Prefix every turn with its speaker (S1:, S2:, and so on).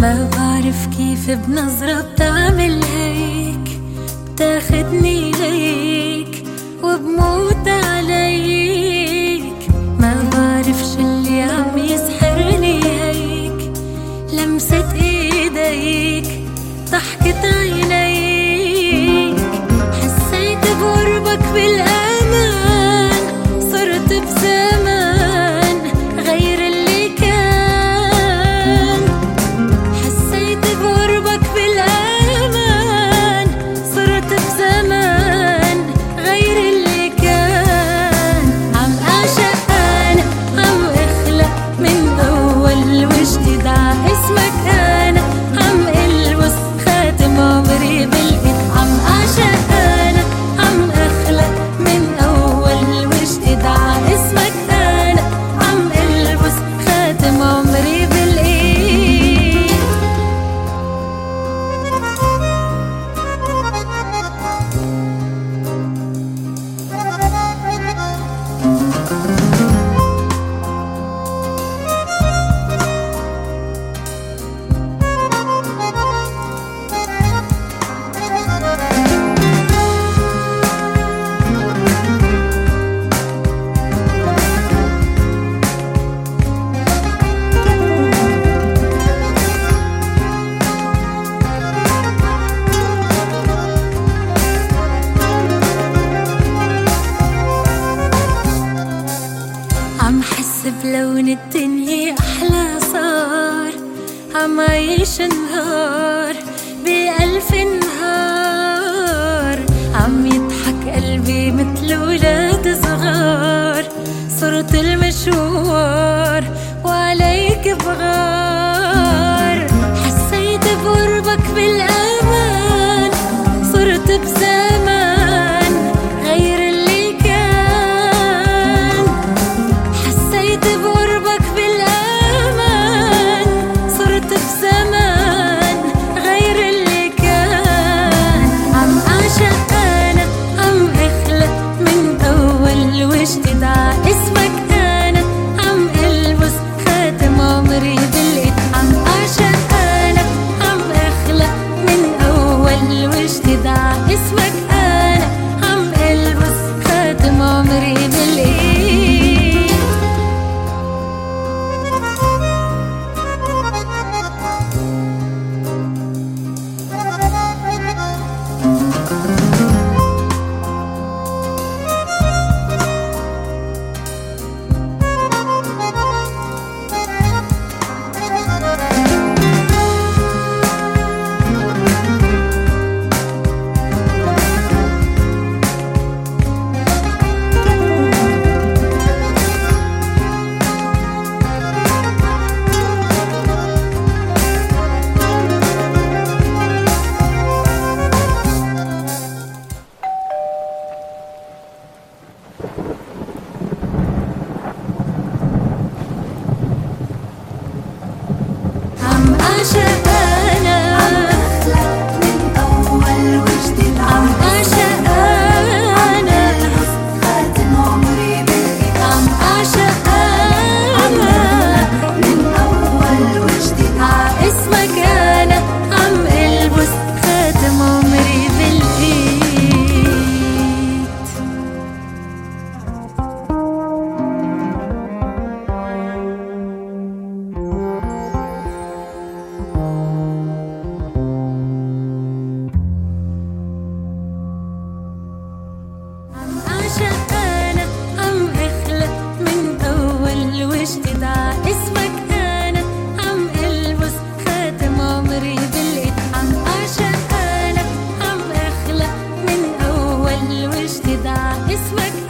S1: ما بعرف كيف بنظرة بتعمل هيك بتاخدني ليك وبموت عليك. ما بعرف شو اللي عم يسحرني هيك لمسة إيديك ضحكة عينيك. حسيت بقربك بالامان اول وجديد ع اسمك حس بلون الدنيا أحلى صار عم عيش نهار بألف نهار this work